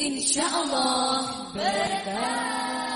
إن شاء الله. بركات